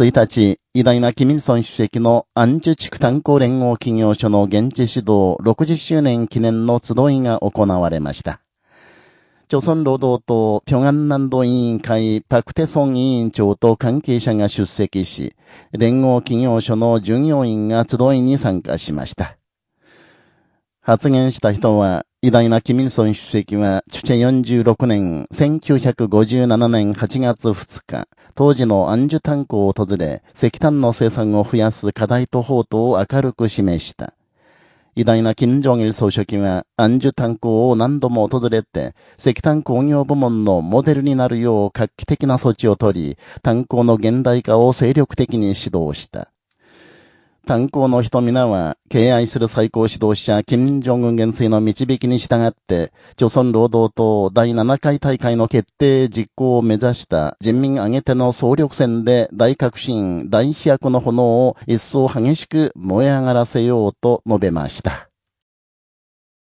1日、偉大なキミルソン主席のアンジュ地区炭鉱連合企業所の現地指導60周年記念の集いが行われました。朝鮮労働党平安南道委員会パクテソン委員長と関係者が出席し、連合企業所の従業員が集いに参加しました。発言した人は、偉大なキミルソン主席は、チュチェ46年、1957年8月2日、当時のアンジュタンクを訪れ、石炭の生産を増やす課題と法とを明るく示した。偉大な金正日総書記は、アンジュタンクを何度も訪れて、石炭工業部門のモデルになるよう画期的な措置を取り、炭鉱の現代化を精力的に指導した。炭鉱の人皆は、敬愛する最高指導者、金正恩元帥の導きに従って、朝鮮労働党第7回大会の決定実行を目指した人民挙げての総力戦で大革新、大飛躍の炎を一層激しく燃え上がらせようと述べました。